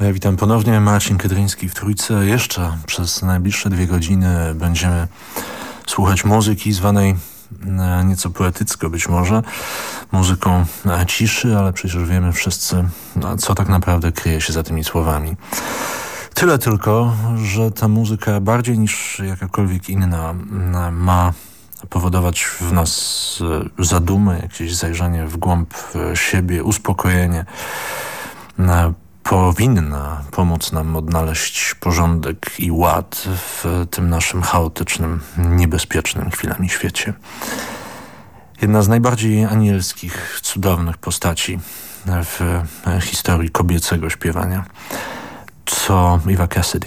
E, witam ponownie, Marcin Kedryński w Trójce. Jeszcze przez najbliższe dwie godziny będziemy słuchać muzyki zwanej e, nieco poetycko być może, muzyką e, ciszy, ale przecież wiemy wszyscy, co tak naprawdę kryje się za tymi słowami. Tyle tylko, że ta muzyka bardziej niż jakakolwiek inna ma powodować w nas zadumę, jakieś zajrzenie w głąb siebie, uspokojenie, powinna pomóc nam odnaleźć porządek i ład w tym naszym chaotycznym, niebezpiecznym chwilami świecie. Jedna z najbardziej anielskich, cudownych postaci w historii kobiecego śpiewania, co Eva Cassidy.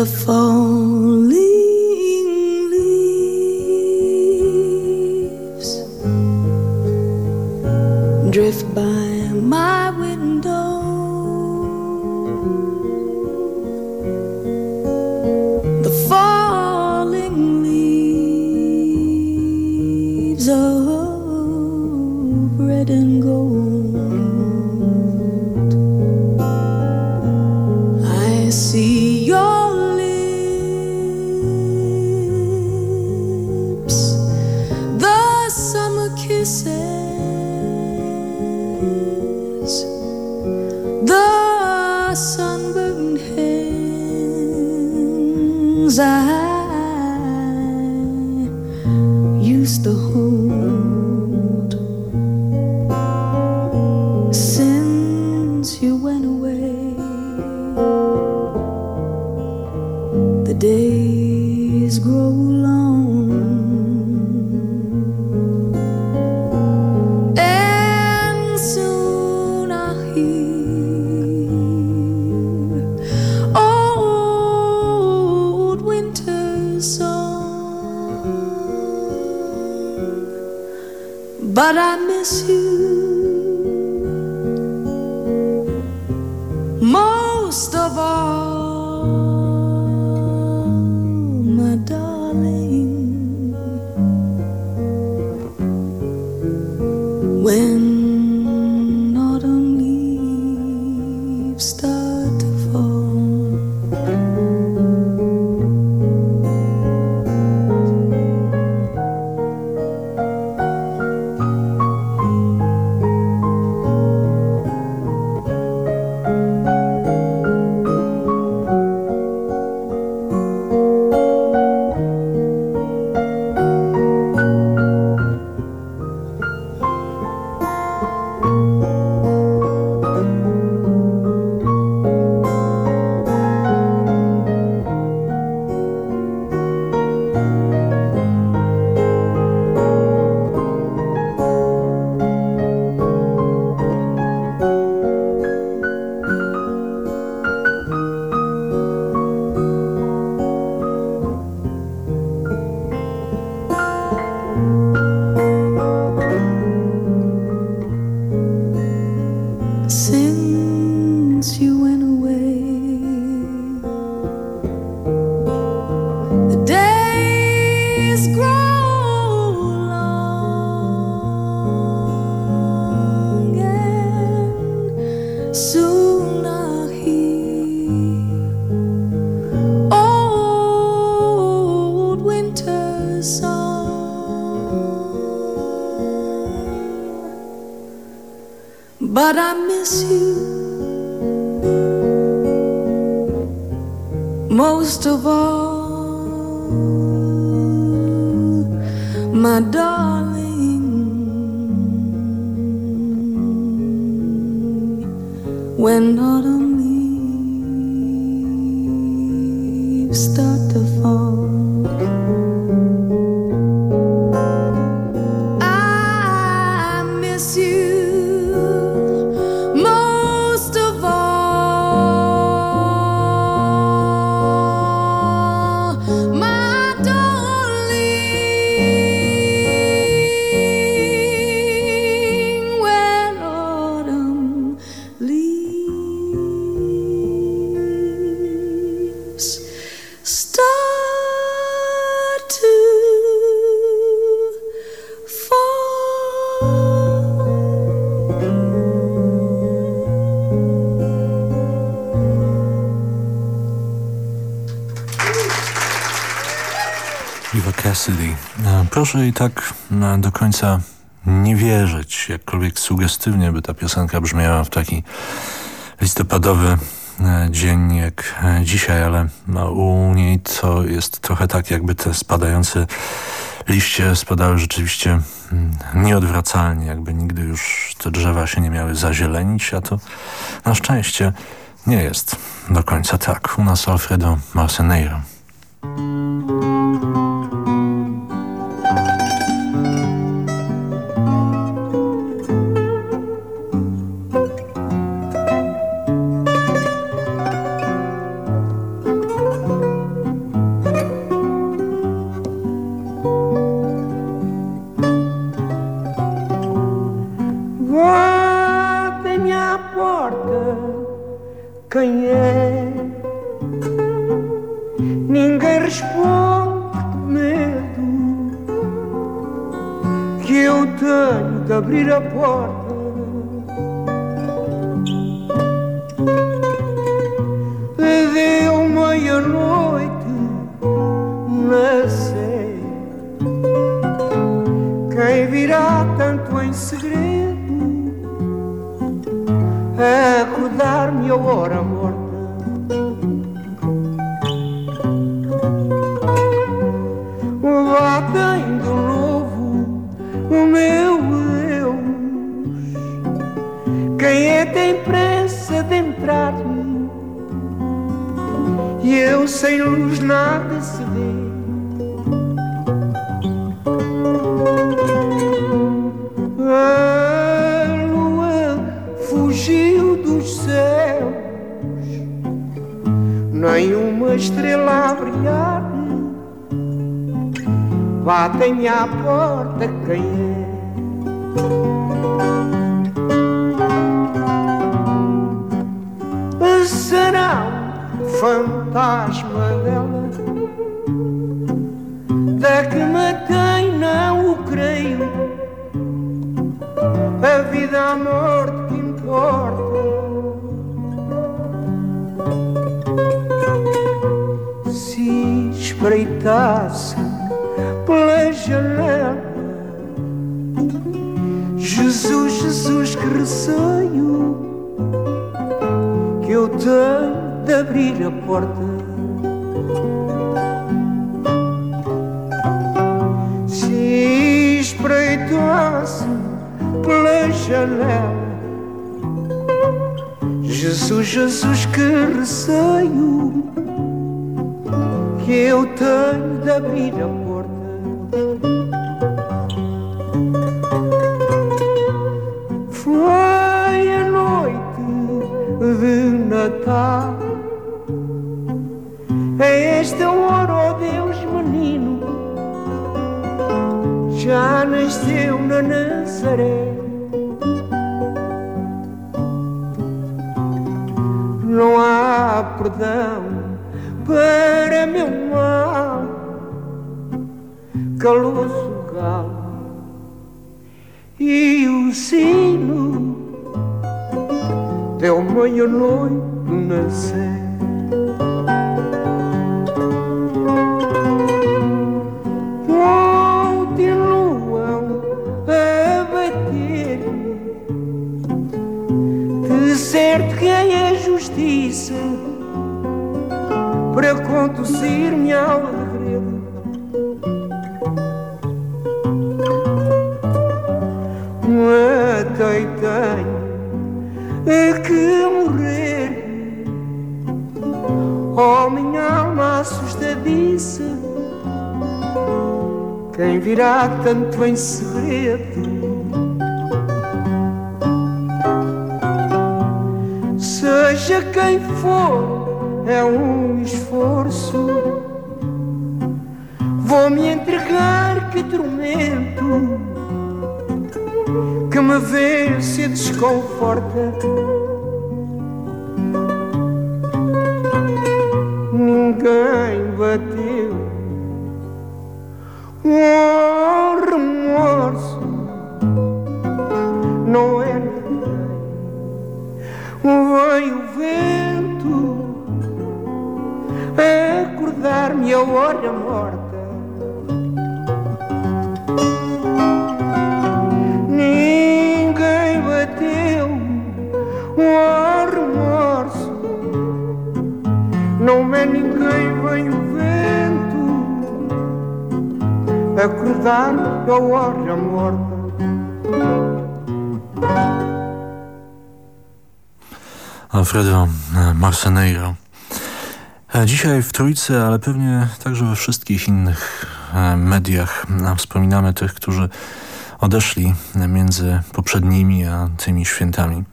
the phone. Proszę i tak e, do końca nie wierzyć, jakkolwiek sugestywnie by ta piosenka brzmiała w taki listopadowy e, dzień jak dzisiaj, ale u niej to jest trochę tak, jakby te spadające liście spadały rzeczywiście mm, nieodwracalnie, jakby nigdy już te drzewa się nie miały zazielenić, a to na szczęście nie jest do końca tak. U nas Alfredo Marceneiro. Quem virá tanto em segredo acordar-me a hora morta? Batem de novo o meu quem é tem pressa de entrar E eu sem luz nada vê Batem-me à porta quem é. Fantasma dela? Da que matei não o creio. A vida, a morte que importa. Se espreitasse Jesus, Jesus, que receio que eu tenho de abrir a porta. Se espreitasse pela janela, Jesus, Jesus, que receio que eu tenho de abrir a porta. Natal é esta hora, oh Deus menino, já nasceu na Nazaré. Não há perdão para meu mal, calou-se o galo e o sino deu meia-noite no nascer. Continuam a bater. De certo ganha justiça para conduzir-me ao regredo. Até tenho que minha alma assustadiça. Quem virá tanto em segredo? Seja quem for, é um esforço. Vou me entregar que tormento que me vence e desconforta. ti cruzando hoja morta. Alfredo e, Marceneiro. E, dzisiaj w Trójcy, ale pewnie także we wszystkich innych e, mediach wspominamy tych, którzy odeszli między poprzednimi a tymi świętami.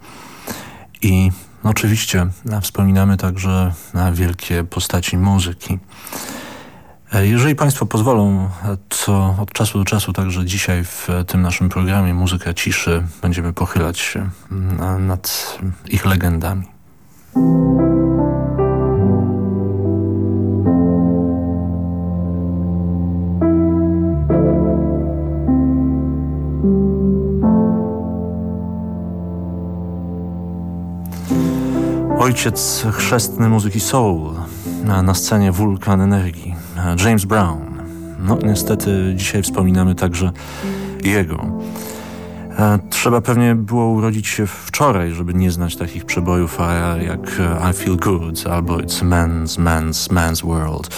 I oczywiście wspominamy także wielkie postaci muzyki. Jeżeli Państwo pozwolą, to od czasu do czasu także dzisiaj w tym naszym programie Muzyka Ciszy będziemy pochylać się nad ich legendami. Ojciec chrzestny muzyki soul na scenie Wulkan Energii, James Brown. No niestety dzisiaj wspominamy także jego. E, trzeba pewnie było urodzić się wczoraj, żeby nie znać takich przebojów jak I Feel Good albo It's Man's, Man's, Man's World.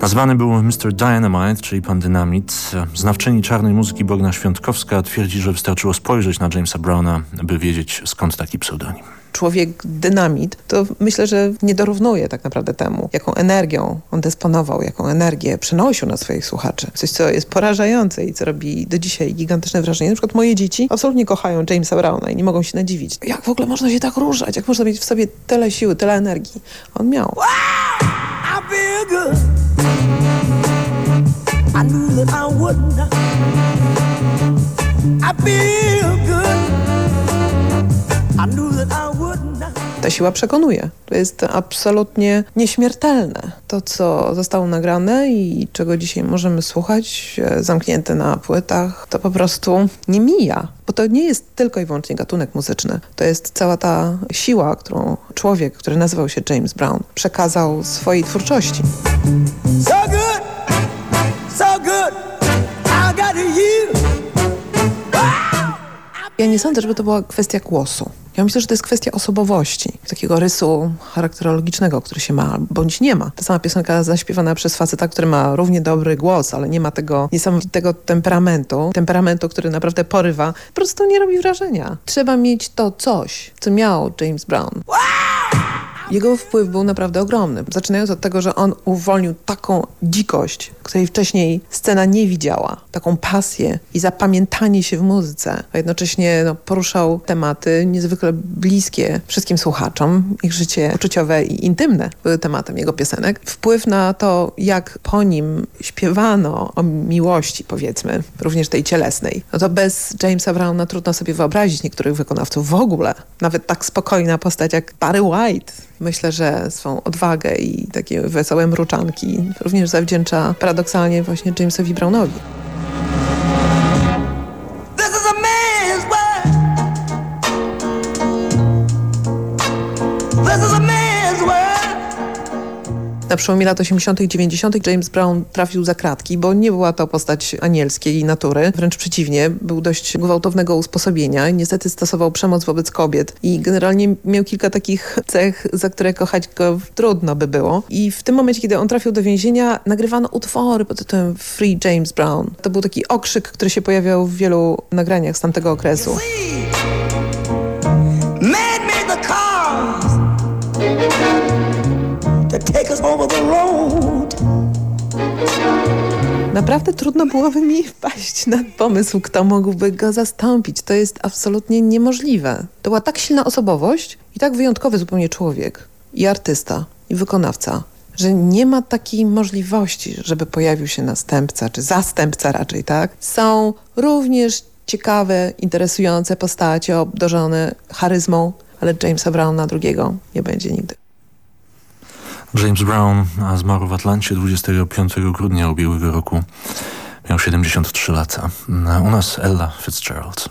Nazwany był Mr. Dynamite, czyli pan Dynamit. Znawczyni czarnej muzyki Bogna Świątkowska twierdzi, że wystarczyło spojrzeć na Jamesa Browna, by wiedzieć skąd taki pseudonim człowiek dynamit, to myślę, że nie dorównuje tak naprawdę temu, jaką energią on dysponował, jaką energię przenosił na swoich słuchaczy. Coś, co jest porażające i co robi do dzisiaj gigantyczne wrażenie. Na przykład moje dzieci absolutnie kochają Jamesa Browna i nie mogą się nadziwić. Jak w ogóle można się tak ruszać? Jak można mieć w sobie tyle siły, tyle energii? On miał. I feel good. I knew. Ta siła przekonuje. To jest absolutnie nieśmiertelne. To, co zostało nagrane i czego dzisiaj możemy słuchać, e, zamknięte na płytach, to po prostu nie mija. Bo to nie jest tylko i wyłącznie gatunek muzyczny. To jest cała ta siła, którą człowiek, który nazywał się James Brown, przekazał swojej twórczości. Ja nie sądzę, żeby to była kwestia głosu. Ja myślę, że to jest kwestia osobowości, takiego rysu charakterologicznego, który się ma, bądź nie ma. Ta sama piosenka zaśpiewana przez faceta, który ma równie dobry głos, ale nie ma tego niesamowitego temperamentu, temperamentu, który naprawdę porywa, po prostu nie robi wrażenia. Trzeba mieć to coś, co miał James Brown. Jego wpływ był naprawdę ogromny. Zaczynając od tego, że on uwolnił taką dzikość, której wcześniej scena nie widziała, taką pasję i zapamiętanie się w muzyce, a jednocześnie no, poruszał tematy niezwykle bliskie wszystkim słuchaczom. Ich życie uczuciowe i intymne były tematem jego piosenek. Wpływ na to, jak po nim śpiewano o miłości, powiedzmy, również tej cielesnej, no to bez Jamesa Browna trudno sobie wyobrazić niektórych wykonawców w ogóle. Nawet tak spokojna postać jak Barry White, Myślę, że swą odwagę i takie wesołe mruczanki również zawdzięcza paradoksalnie właśnie Jamesowi Brownowi. Na przełomie lat 80. i 90. James Brown trafił za kratki, bo nie była to postać anielskiej natury. Wręcz przeciwnie, był dość gwałtownego usposobienia. Niestety stosował przemoc wobec kobiet i generalnie miał kilka takich cech, za które kochać go trudno by było. I w tym momencie, kiedy on trafił do więzienia, nagrywano utwory pod tytułem Free James Brown. To był taki okrzyk, który się pojawiał w wielu nagraniach z tamtego okresu. Naprawdę trudno byłoby mi wpaść na pomysł, kto mógłby go zastąpić. To jest absolutnie niemożliwe. To była tak silna osobowość i tak wyjątkowy zupełnie człowiek i artysta i wykonawca, że nie ma takiej możliwości, żeby pojawił się następca, czy zastępca raczej, tak? Są również ciekawe, interesujące postacie obdarzone charyzmą, ale Jamesa Browna drugiego nie będzie nigdy. James Brown zmarł w Atlancie 25 grudnia ubiegłego roku. Miał 73 lata. U nas Ella Fitzgerald.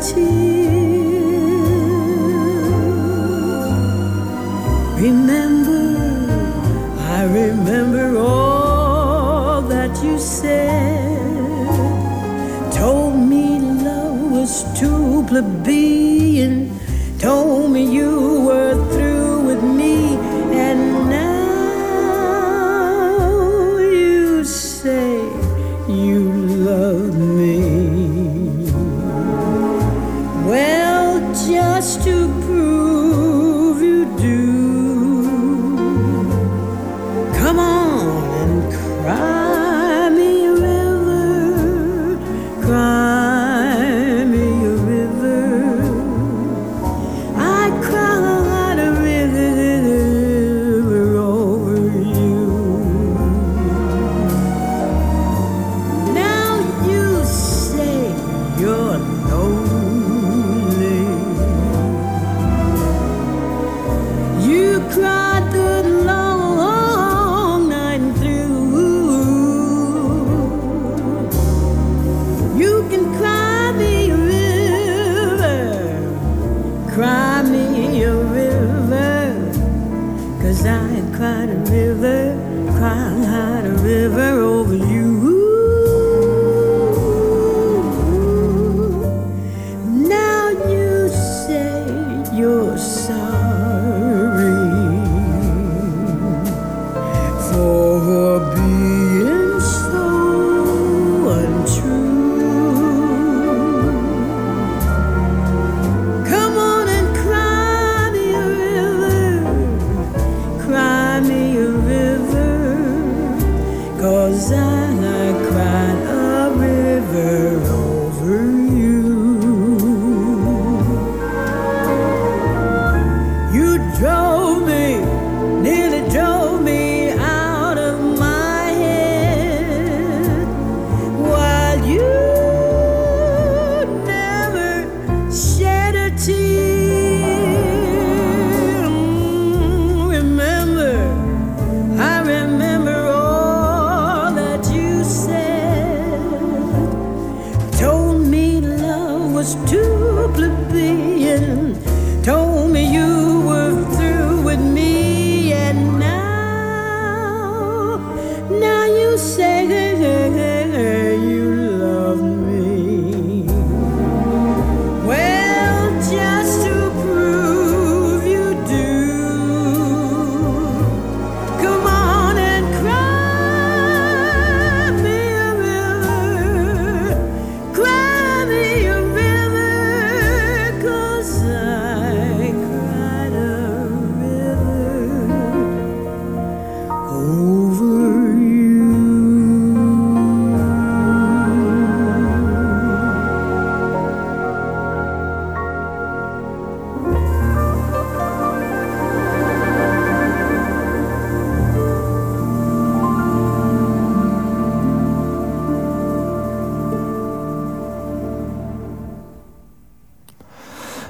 tear. Remember, I remember all that you said. Told me love was too plebeian. Told me you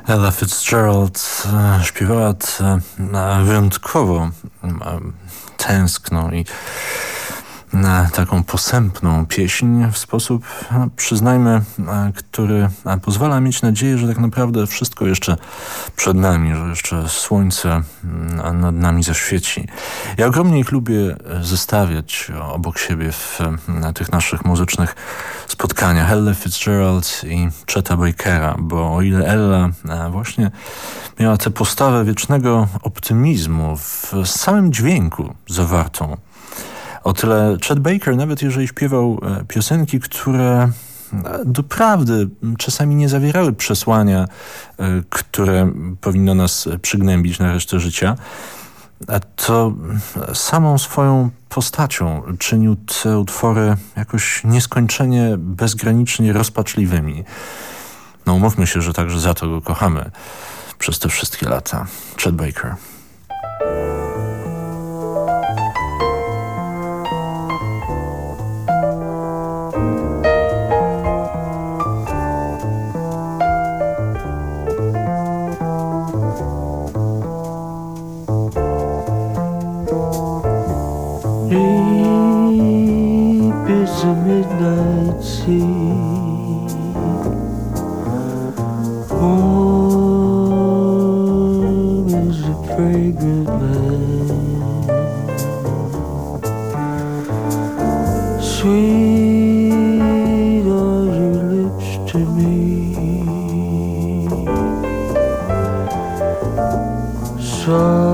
Ella Fitzgerald e, śpiewała e, wyjątkowo e, tęskno i taką posępną pieśń w sposób, no, przyznajmy, e, który e, pozwala mieć nadzieję, że tak naprawdę wszystko jeszcze przed nami, że jeszcze słońce mm, nad nami zaświeci. Ja ogromnie ich lubię zestawiać obok siebie w tych naszych muzycznych spotkaniach. Ella Fitzgerald i Cheta Bakera, bo o ile Ella właśnie miała tę postawę wiecznego optymizmu w samym dźwięku zawartą, o tyle Chet Baker, nawet jeżeli śpiewał e, piosenki, które e, doprawdy czasami nie zawierały przesłania, e, które powinno nas przygnębić na resztę życia, to samą swoją postacią czynił te utwory jakoś nieskończenie, bezgranicznie rozpaczliwymi. No umówmy się, że także za to go kochamy przez te wszystkie lata. Chet Baker. a midnight sea. Home is a fragrant land. Sweet are your lips to me. So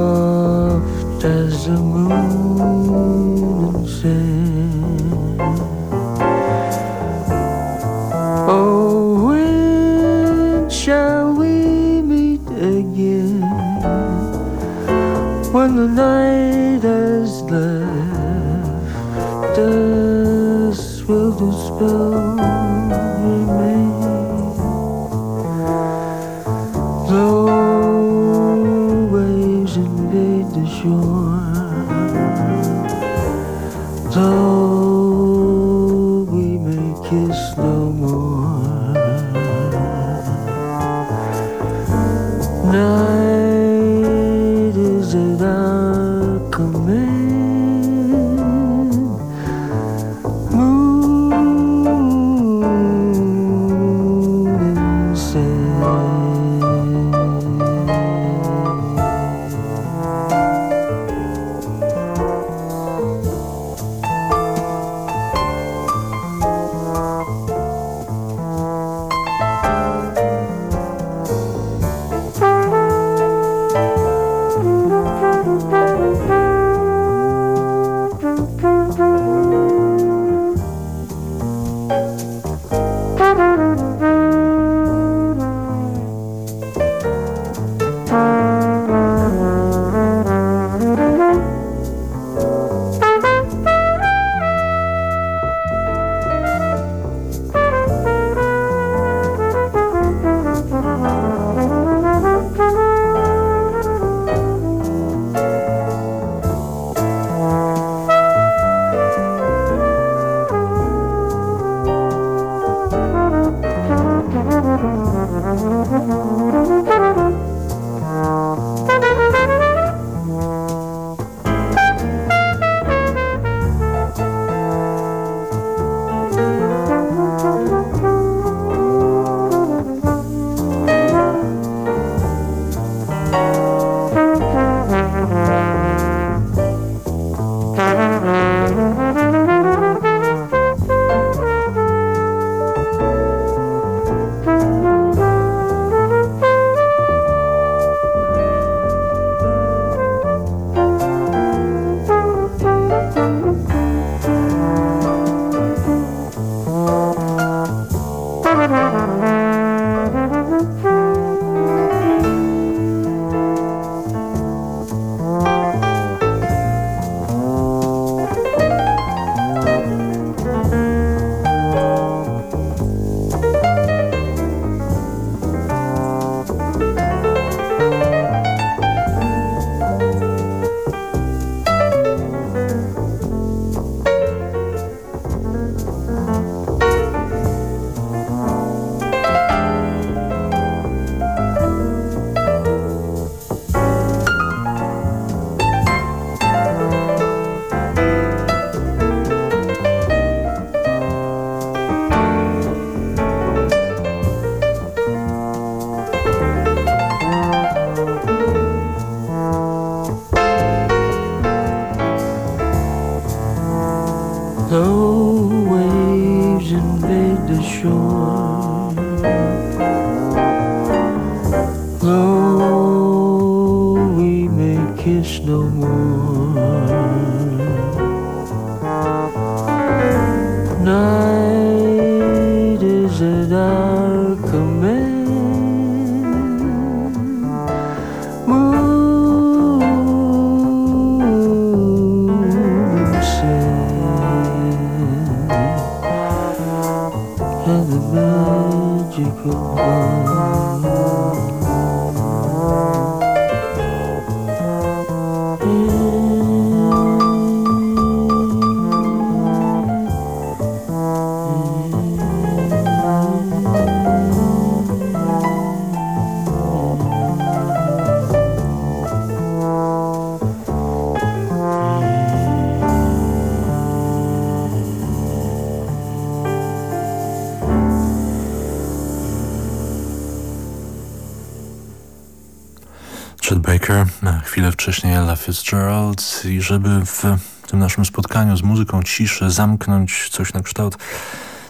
Fitzgerald i żeby w tym naszym spotkaniu z muzyką ciszy zamknąć coś na kształt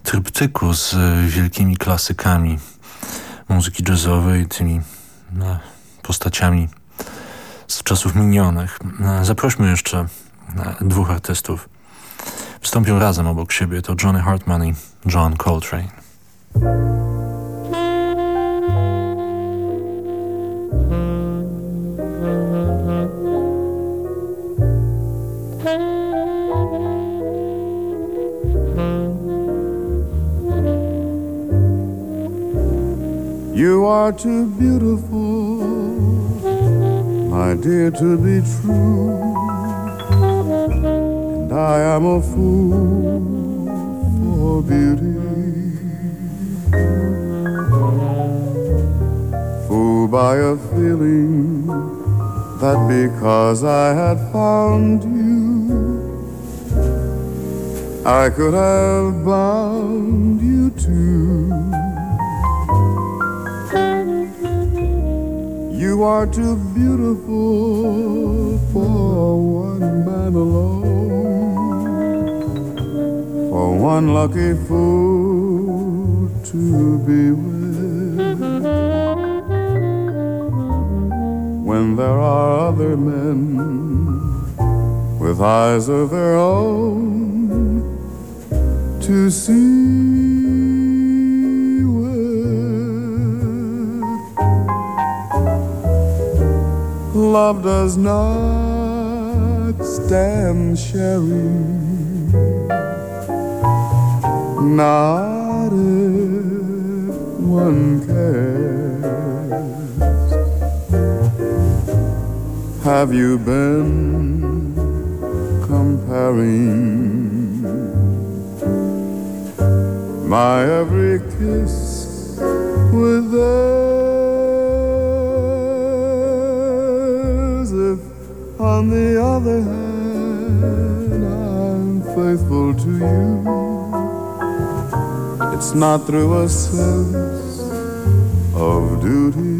tryptyku z wielkimi klasykami muzyki jazzowej, tymi no, postaciami z czasów minionych. Zaprośmy jeszcze e, dwóch artystów. Wystąpią razem obok siebie to Johnny Hartman i John Coltrane. You are too beautiful, my dear, to be true. And I am a fool for beauty. Fooled by a feeling that because I had found you, I could have bound you too. You are too beautiful for one man alone, for one lucky fool to be with. When there are other men with eyes of their own to see Love does not stand sharing, not if one cares. Have you been comparing my every kiss with theirs? On the other hand, I'm faithful to you, it's not through a sense of duty.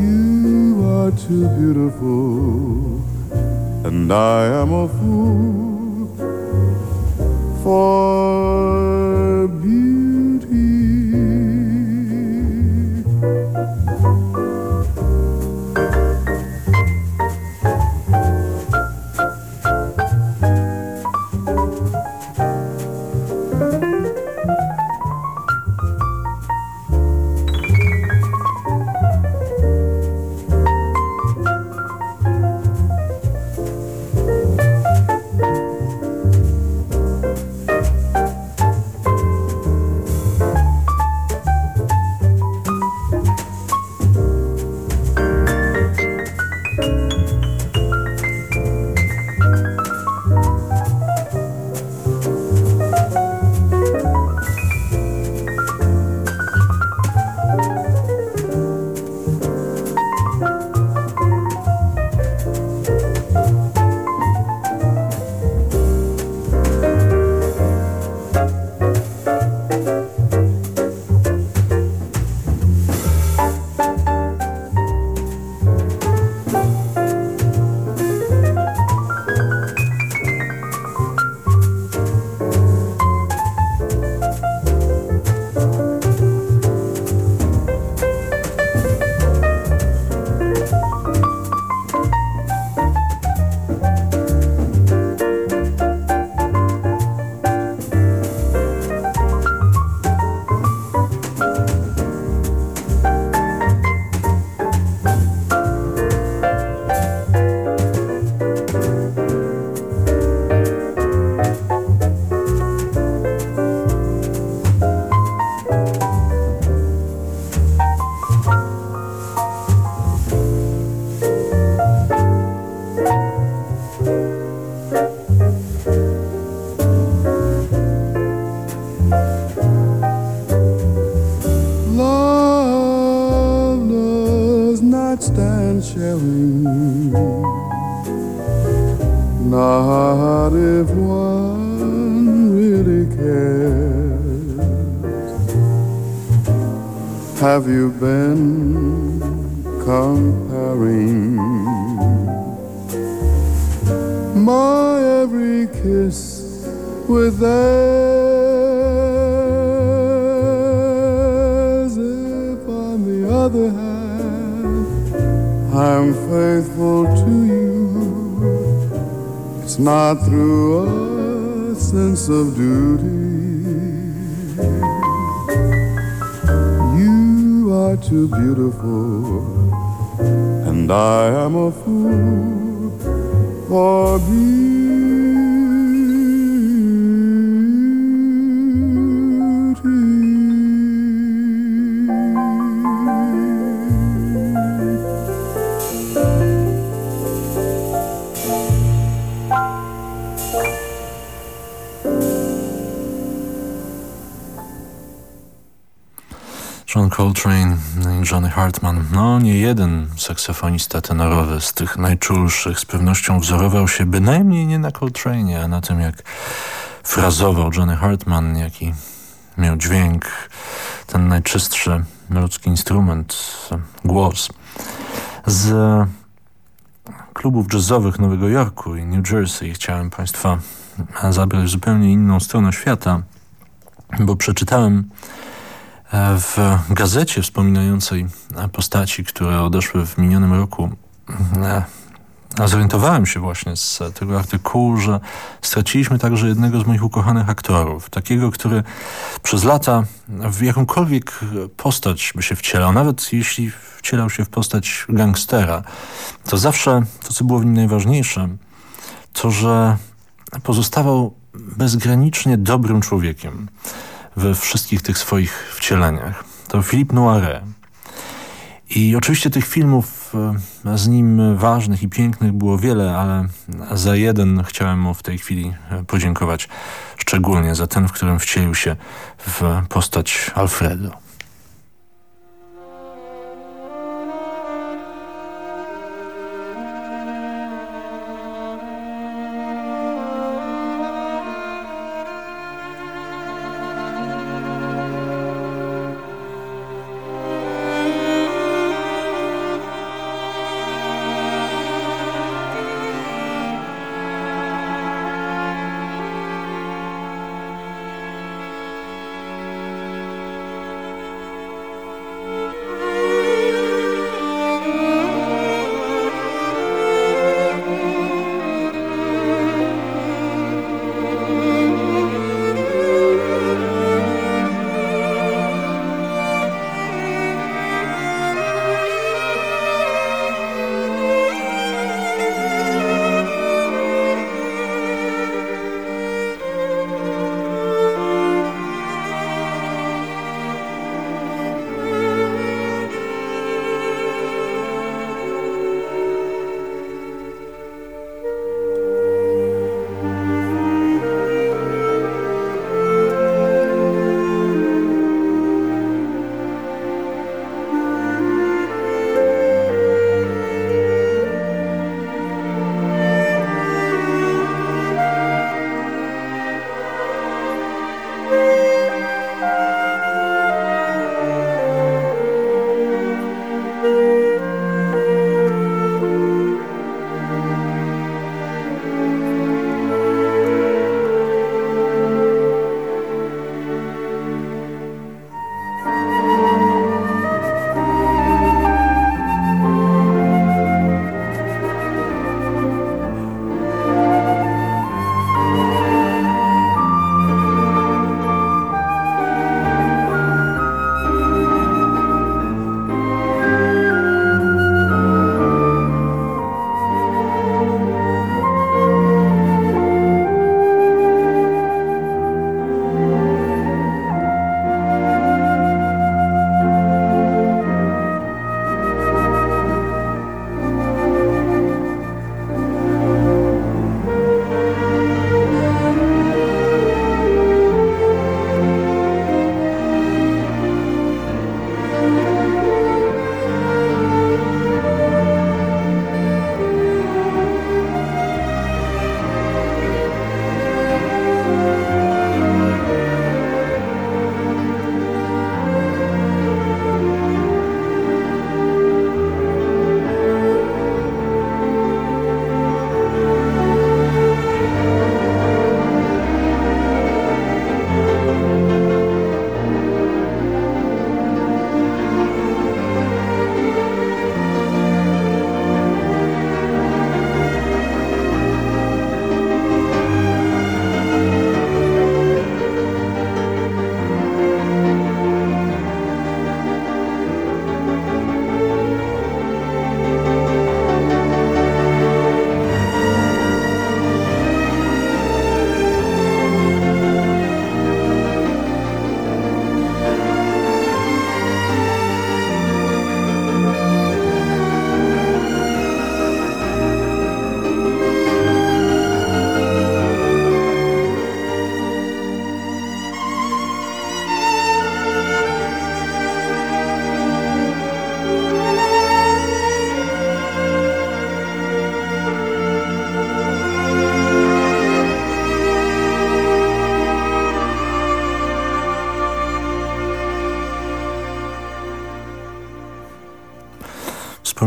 You are too beautiful, and I am a fool for other hand I'm faithful to you, it's not through a sense of duty. You are too beautiful, and I am a fool for beauty. John Coltrane i Johnny Hartman. No, nie jeden saksofonista tenorowy z tych najczulszych z pewnością wzorował się bynajmniej nie na Coltrane, a na tym jak frazował Johnny Hartman, jaki miał dźwięk, ten najczystszy ludzki instrument, głos. Z klubów jazzowych Nowego Jorku i New Jersey chciałem Państwa zabrać w zupełnie inną stronę świata, bo przeczytałem w gazecie wspominającej postaci, które odeszły w minionym roku, a zorientowałem się właśnie z tego artykułu, że straciliśmy także jednego z moich ukochanych aktorów. Takiego, który przez lata w jakąkolwiek postać by się wcielał, nawet jeśli wcielał się w postać gangstera, to zawsze to, co było w nim najważniejsze, to, że pozostawał bezgranicznie dobrym człowiekiem we wszystkich tych swoich wcieleniach. To Philippe Noiret. I oczywiście tych filmów e, z nim ważnych i pięknych było wiele, ale za jeden chciałem mu w tej chwili e, podziękować szczególnie za ten, w którym wcielił się w postać Alfredo.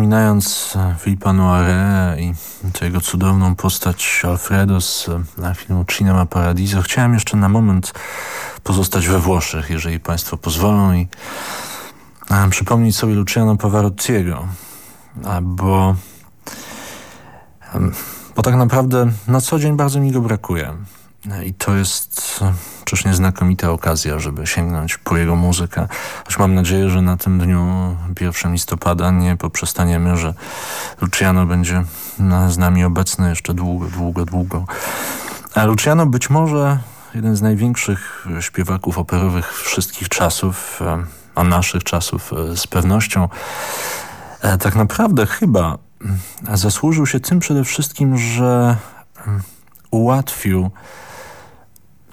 Wspominając e, Philippa Noire i tę jego cudowną postać Alfredo z e, filmu Cinema Paradiso, chciałem jeszcze na moment pozostać we Włoszech, jeżeli Państwo pozwolą i e, przypomnieć sobie Luciano Pavarottiego, bo, bo tak naprawdę na co dzień bardzo mi go brakuje. I to jest czyż nie znakomita okazja, żeby sięgnąć po jego muzykę. Choć mam nadzieję, że na tym dniu 1 listopada nie poprzestaniemy, że Luciano będzie z nami obecny jeszcze długo, długo, długo. A Luciano być może jeden z największych śpiewaków operowych wszystkich czasów, a naszych czasów z pewnością. E, tak naprawdę chyba zasłużył się tym przede wszystkim, że ułatwił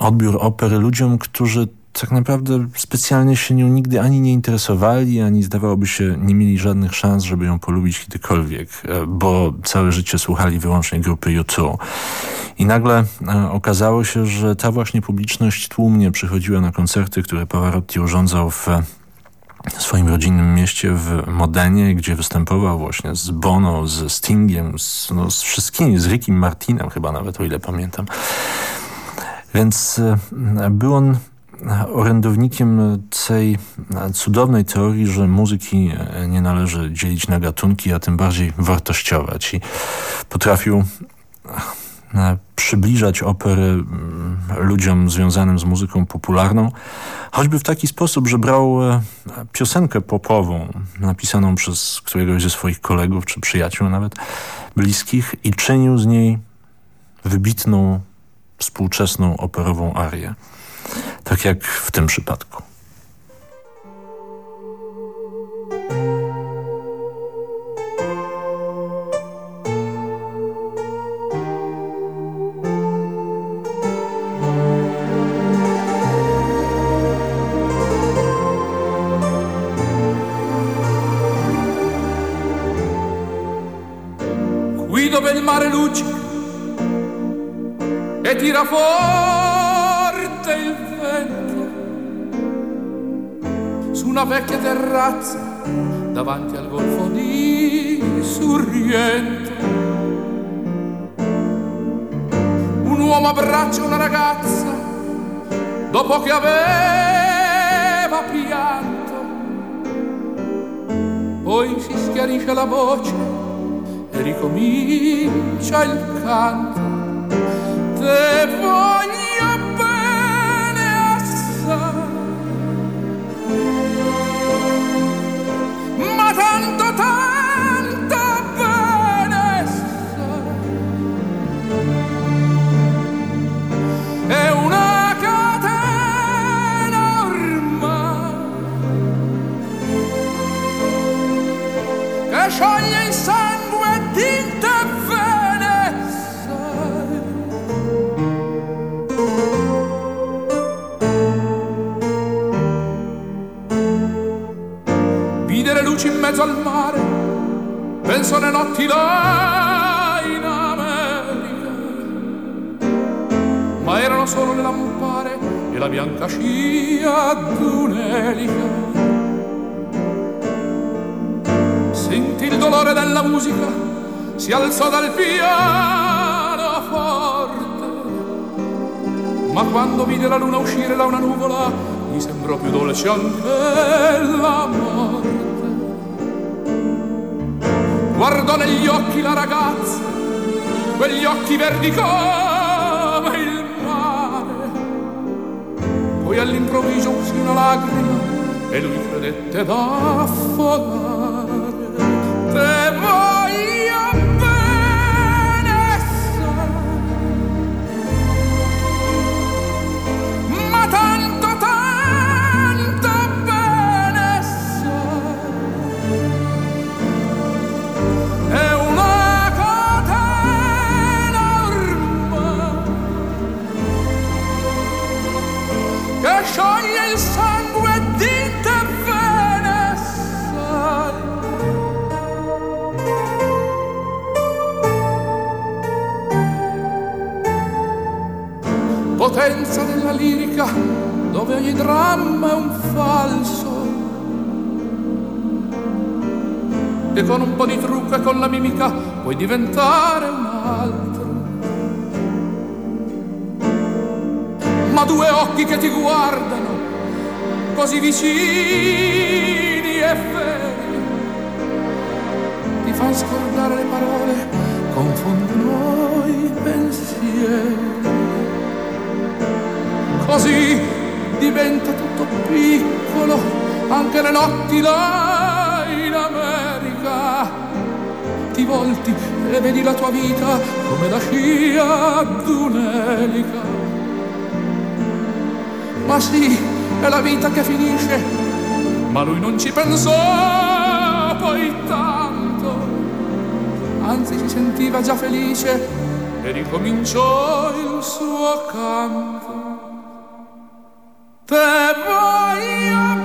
odbiór opery ludziom, którzy tak naprawdę specjalnie się nią nigdy ani nie interesowali, ani zdawałoby się nie mieli żadnych szans, żeby ją polubić kiedykolwiek, e, bo całe życie słuchali wyłącznie grupy U2. I nagle e, okazało się, że ta właśnie publiczność tłumnie przychodziła na koncerty, które Pavarotti urządzał w swoim rodzinnym mieście w Modenie, gdzie występował właśnie z Bono, z Stingiem, z, no, z wszystkimi, z Rickiem Martinem chyba nawet, o ile pamiętam. Więc e, był on orędownikiem tej cudownej teorii, że muzyki e, nie należy dzielić na gatunki, a tym bardziej wartościować. I potrafił e, przybliżać opery mm, ludziom związanym z muzyką popularną, choćby w taki sposób, że brał piosenkę popową napisaną przez któregoś ze swoich kolegów czy przyjaciół nawet bliskich i czynił z niej wybitną współczesną operową arię. Tak jak w tym przypadku. Vento su una vecchia terrazza davanti al golfo di Sorrento. Un uomo abbraccia una ragazza dopo che aveva pianto, poi si schiarisce la voce e ricomincia il canto te voglio bene penso alle notti là in America. Ma erano solo le lampare e la bianca scia d'un'elica. Sentì il dolore della musica, si alzò dal piano forte. Ma quando vide la luna uscire da una nuvola, gli sembrò più dolce anche la morte guardò negli occhi la ragazza, quegli occhi verdi come il mare. Poi all'improvviso uscì una lacrima e lui credette d'affogare. Potenza della lirica dove ogni dramma è un falso che con un po' di trucco e con la mimica puoi diventare un altro. Ma due occhi che ti guardano così vicini e feri ti fanno scordare le parole, confondono i pensieri. Così diventa tutto piccolo, anche le notti là in America. Ti volti e vedi la tua vita come la scia d'un'elica. Ma sì, è la vita che finisce, ma lui non ci pensò poi tanto. Anzi si sentiva già felice e ricominciò il suo canto. Te voy a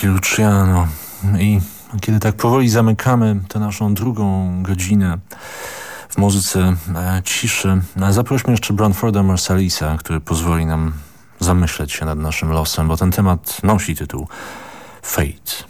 Wielki Luciano. I kiedy tak powoli zamykamy tę naszą drugą godzinę w muzyce e, ciszy, e, zaprośmy jeszcze Branforda Marsalisa, który pozwoli nam zamyśleć się nad naszym losem, bo ten temat nosi tytuł Fate.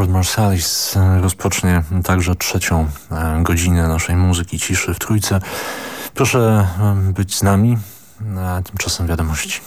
Branford Marsalis rozpocznie także trzecią e, godzinę naszej muzyki ciszy w Trójce. Proszę e, być z nami, a tymczasem wiadomości.